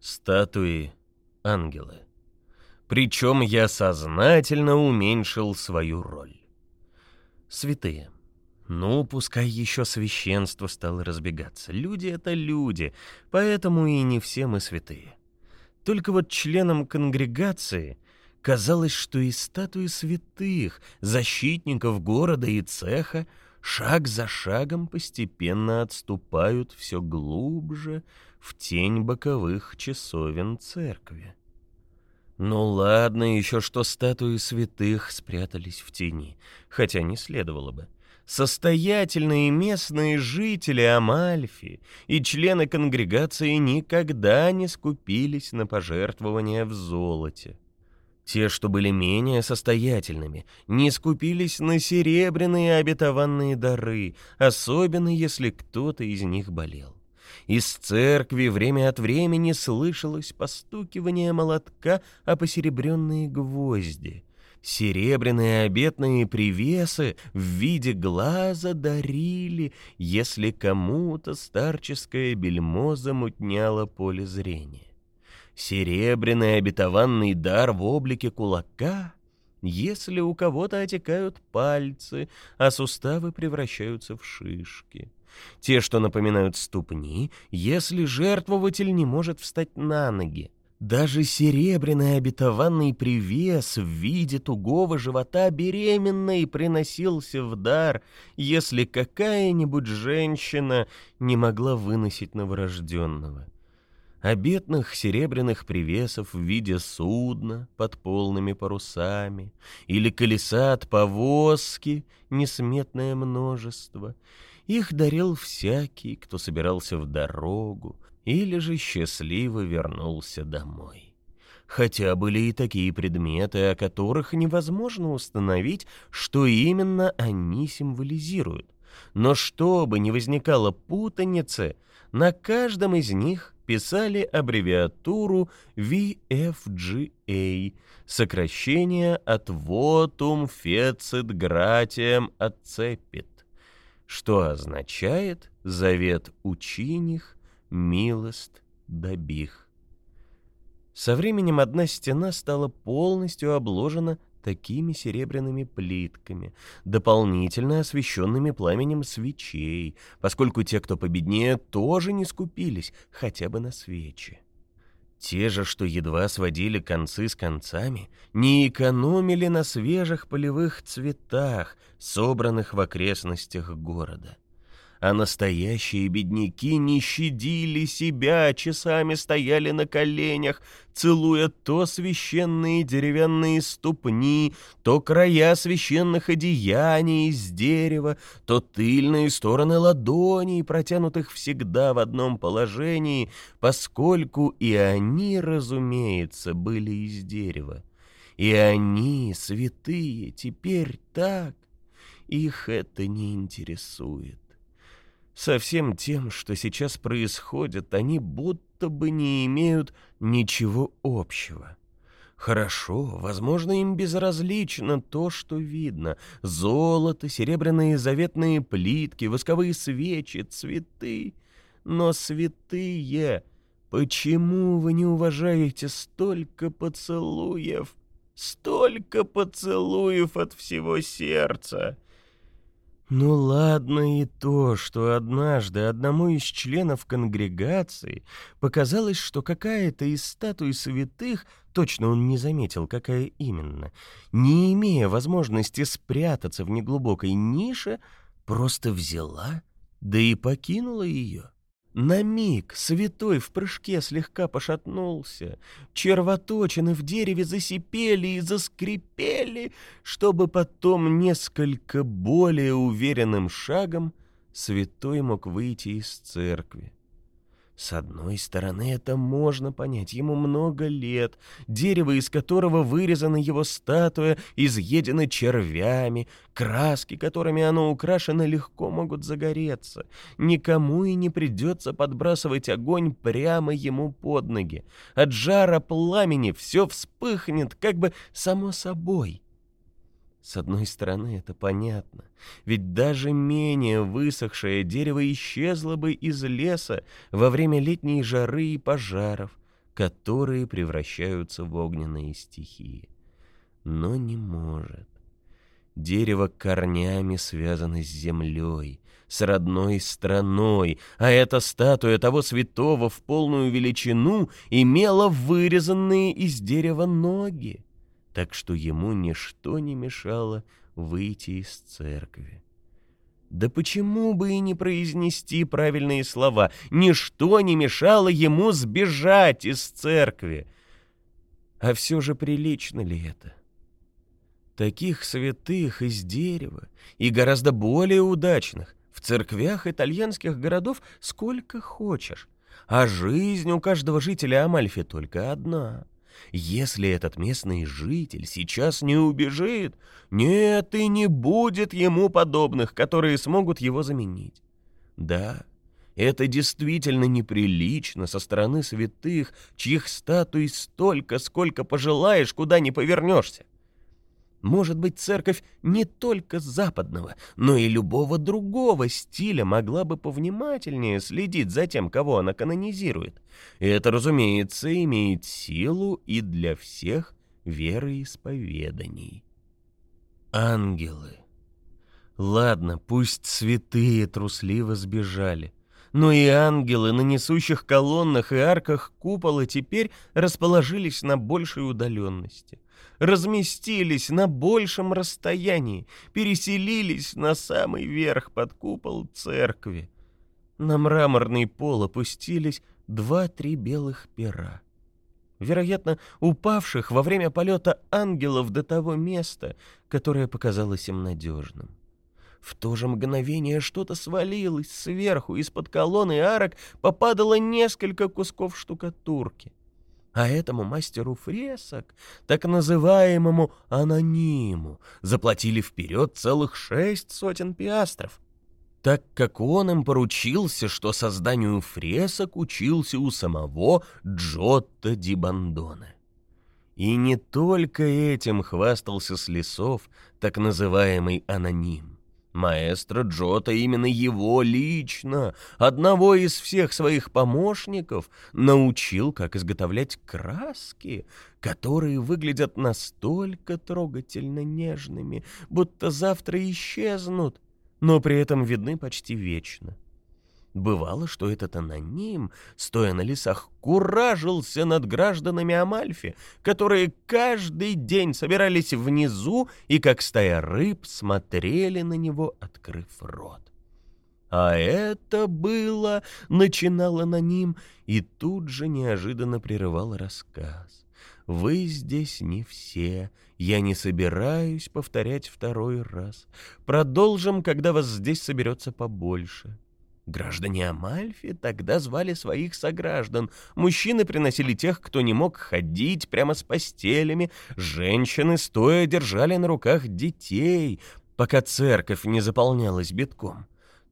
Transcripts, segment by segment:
Статуи ангелы. Причем я сознательно уменьшил свою роль. Святые. Ну, пускай еще священство стало разбегаться. Люди — это люди, поэтому и не все мы святые. Только вот членам конгрегации казалось, что и статуи святых, защитников города и цеха, шаг за шагом постепенно отступают все глубже в тень боковых часовен церкви. Ну ладно еще, что статуи святых спрятались в тени, хотя не следовало бы. Состоятельные местные жители Амальфи и члены конгрегации никогда не скупились на пожертвования в золоте. Те, что были менее состоятельными, не скупились на серебряные обетованные дары, особенно если кто-то из них болел. Из церкви время от времени слышалось постукивание молотка о посеребренные гвозди. Серебряные обетные привесы в виде глаза дарили, если кому-то старческое бельмо замутняло поле зрения. Серебряный обетованный дар в облике кулака, если у кого-то отекают пальцы, а суставы превращаются в шишки. Те, что напоминают ступни, если жертвователь не может встать на ноги. Даже серебряный обетованный привес в виде тугого живота беременной приносился в дар, если какая-нибудь женщина не могла выносить новорожденного. Обетных серебряных привесов в виде судна под полными парусами или колеса от повозки несметное множество — их дарил всякий, кто собирался в дорогу или же счастливо вернулся домой. Хотя были и такие предметы, о которых невозможно установить, что именно они символизируют. Но чтобы не возникало путаницы, на каждом из них писали аббревиатуру VFGA, сокращение от Votum Fecit Gratiam Accepit что означает «завет учиних, милост добих». Со временем одна стена стала полностью обложена такими серебряными плитками, дополнительно освещенными пламенем свечей, поскольку те, кто победнее, тоже не скупились хотя бы на свечи. Те же, что едва сводили концы с концами, не экономили на свежих полевых цветах, собранных в окрестностях города а настоящие бедняки не щадили себя, часами стояли на коленях, целуя то священные деревянные ступни, то края священных одеяний из дерева, то тыльные стороны ладоней, протянутых всегда в одном положении, поскольку и они, разумеется, были из дерева. И они, святые, теперь так, их это не интересует. Со всем тем, что сейчас происходит, они будто бы не имеют ничего общего. Хорошо, возможно, им безразлично то, что видно. Золото, серебряные заветные плитки, восковые свечи, цветы. Но святые, почему вы не уважаете столько поцелуев? Столько поцелуев от всего сердца!» Ну ладно и то, что однажды одному из членов конгрегации показалось, что какая-то из статуй святых, точно он не заметил, какая именно, не имея возможности спрятаться в неглубокой нише, просто взяла, да и покинула ее. На миг святой в прыжке слегка пошатнулся, червоточины в дереве засипели и заскрипели, чтобы потом несколько более уверенным шагом святой мог выйти из церкви. С одной стороны, это можно понять. Ему много лет. Дерево, из которого вырезана его статуя, изъедено червями. Краски, которыми оно украшено, легко могут загореться. Никому и не придется подбрасывать огонь прямо ему под ноги. От жара пламени все вспыхнет, как бы само собой. С одной стороны, это понятно, ведь даже менее высохшее дерево исчезло бы из леса во время летней жары и пожаров, которые превращаются в огненные стихии. Но не может. Дерево корнями связано с землей, с родной страной, а эта статуя того святого в полную величину имела вырезанные из дерева ноги, так что ему ничто не мешало выйти из церкви. Да почему бы и не произнести правильные слова? Ничто не мешало ему сбежать из церкви. А все же прилично ли это? Таких святых из дерева и гораздо более удачных в церквях итальянских городов сколько хочешь, а жизнь у каждого жителя Амальфи только одна. Если этот местный житель сейчас не убежит, нет и не будет ему подобных, которые смогут его заменить. Да, это действительно неприлично со стороны святых, чьих статуй столько, сколько пожелаешь, куда ни повернешься. Может быть, церковь не только западного, но и любого другого стиля могла бы повнимательнее следить за тем, кого она канонизирует. И это, разумеется, имеет силу и для всех вероисповеданий. Ангелы. Ладно, пусть святые трусливо сбежали. Но и ангелы на несущих колоннах и арках купола теперь расположились на большей удаленности — разместились на большем расстоянии, переселились на самый верх под купол церкви. На мраморный пол опустились два-три белых пера. Вероятно, упавших во время полета ангелов до того места, которое показалось им надежным. В то же мгновение что-то свалилось сверху, из-под колонны арок попадало несколько кусков штукатурки. А этому мастеру фресок, так называемому анониму, заплатили вперед целых шесть сотен пиастров, так как он им поручился, что созданию фресок учился у самого Джотто ди Бандоне. И не только этим хвастался с лесов так называемый аноним. Маэстро Джота именно его лично, одного из всех своих помощников, научил, как изготовлять краски, которые выглядят настолько трогательно нежными, будто завтра исчезнут, но при этом видны почти вечно. Бывало, что этот аноним, стоя на лесах, куражился над гражданами Амальфи, которые каждый день собирались внизу и, как стая рыб, смотрели на него, открыв рот. А это было, начинал аноним, и тут же неожиданно прерывал рассказ. Вы здесь не все, я не собираюсь повторять второй раз. Продолжим, когда вас здесь соберется побольше. Граждане Амальфи тогда звали своих сограждан. Мужчины приносили тех, кто не мог ходить прямо с постелями. Женщины стоя держали на руках детей, пока церковь не заполнялась битком.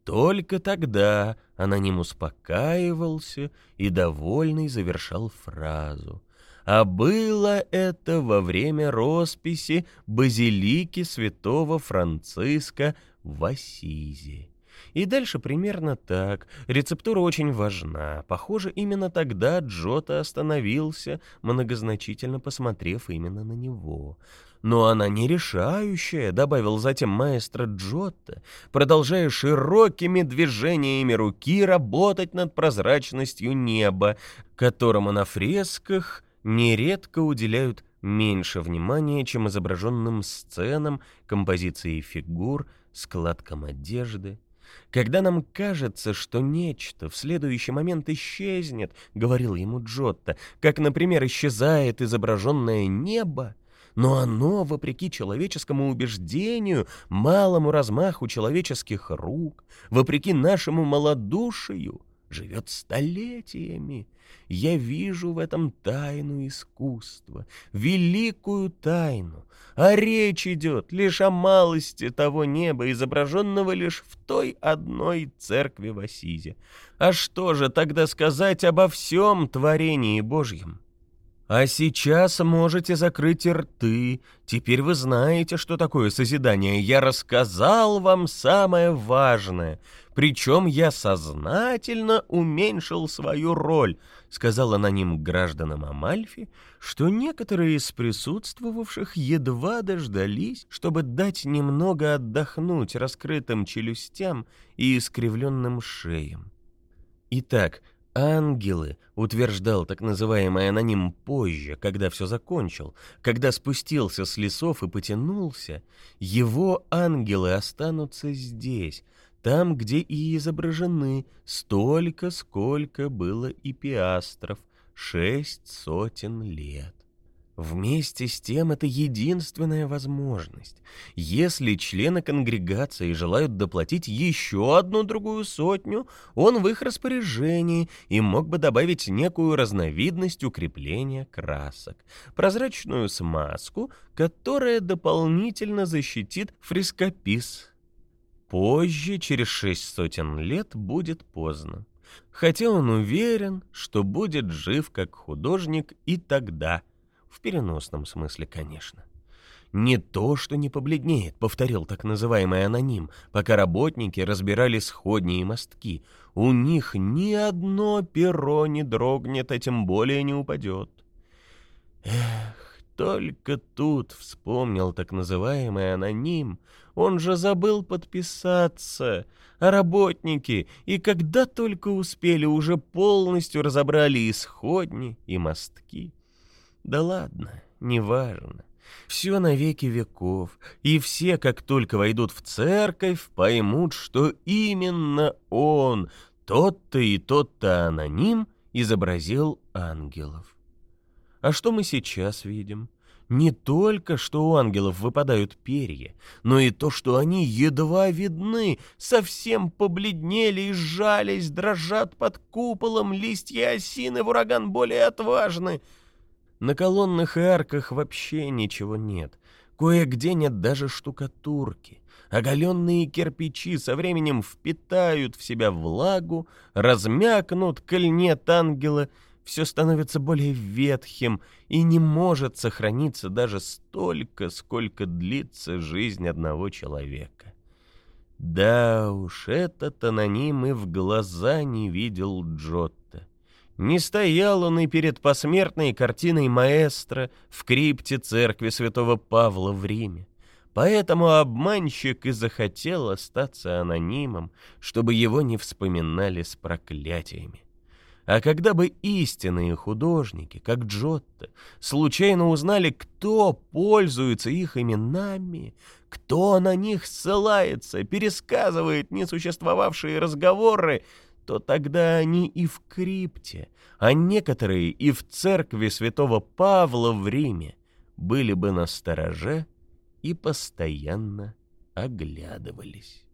Только тогда аноним успокаивался и, довольный, завершал фразу. А было это во время росписи базилики святого Франциска в Ассизи. И дальше примерно так. Рецептура очень важна. Похоже, именно тогда Джота остановился, многозначительно посмотрев именно на него. Но она не решающая, добавил затем маэстро Джотто, продолжая широкими движениями руки работать над прозрачностью неба, которому на фресках нередко уделяют меньше внимания, чем изображенным сценам, композиции фигур, складкам одежды. Когда нам кажется, что нечто в следующий момент исчезнет, говорил ему Джотто, как, например, исчезает изображенное небо, но оно, вопреки человеческому убеждению, малому размаху человеческих рук, вопреки нашему малодушию, живет столетиями. Я вижу в этом тайну искусства, великую тайну, а речь идет лишь о малости того неба, изображенного лишь в той одной церкви в Асизе. А что же тогда сказать обо всем творении Божьем? А сейчас можете закрыть рты. Теперь вы знаете, что такое созидание. Я рассказал вам самое важное. Причем я сознательно уменьшил свою роль, сказал аноним гражданам Амальфи, что некоторые из присутствовавших едва дождались, чтобы дать немного отдохнуть раскрытым челюстям и искривленным шеям. Итак, Ангелы, утверждал так называемый аноним позже, когда все закончил, когда спустился с лесов и потянулся, его ангелы останутся здесь, там, где и изображены столько, сколько было и пиастров, шесть сотен лет. Вместе с тем это единственная возможность. Если члены конгрегации желают доплатить еще одну другую сотню, он в их распоряжении и мог бы добавить некую разновидность укрепления красок, прозрачную смазку, которая дополнительно защитит фрескопис. Позже, через шесть сотен лет, будет поздно. Хотя он уверен, что будет жив как художник и тогда – в переносном смысле, конечно. «Не то, что не побледнеет», — повторил так называемый аноним, пока работники разбирали сходни и мостки. «У них ни одно перо не дрогнет, а тем более не упадет». Эх, только тут вспомнил так называемый аноним. Он же забыл подписаться. А работники, и когда только успели, уже полностью разобрали исходни и мостки. Да ладно, неважно. Все на веки веков, и все, как только войдут в церковь, поймут, что именно он, тот-то и тот-то аноним, изобразил ангелов. А что мы сейчас видим? Не только, что у ангелов выпадают перья, но и то, что они едва видны, совсем побледнели и сжались, дрожат под куполом, листья осины в ураган более отважны — на колоннах и арках вообще ничего нет. Кое-где нет даже штукатурки. Оголенные кирпичи со временем впитают в себя влагу, размякнут, коль ангела, все становится более ветхим и не может сохраниться даже столько, сколько длится жизнь одного человека. Да уж, этот аноним и в глаза не видел Джотто. Не стоял он и перед посмертной картиной маэстро в крипте церкви святого Павла в Риме. Поэтому обманщик и захотел остаться анонимом, чтобы его не вспоминали с проклятиями. А когда бы истинные художники, как Джотто, случайно узнали, кто пользуется их именами, кто на них ссылается, пересказывает несуществовавшие разговоры, то тогда они и в крипте, а некоторые и в церкви святого Павла в Риме были бы на стороже и постоянно оглядывались.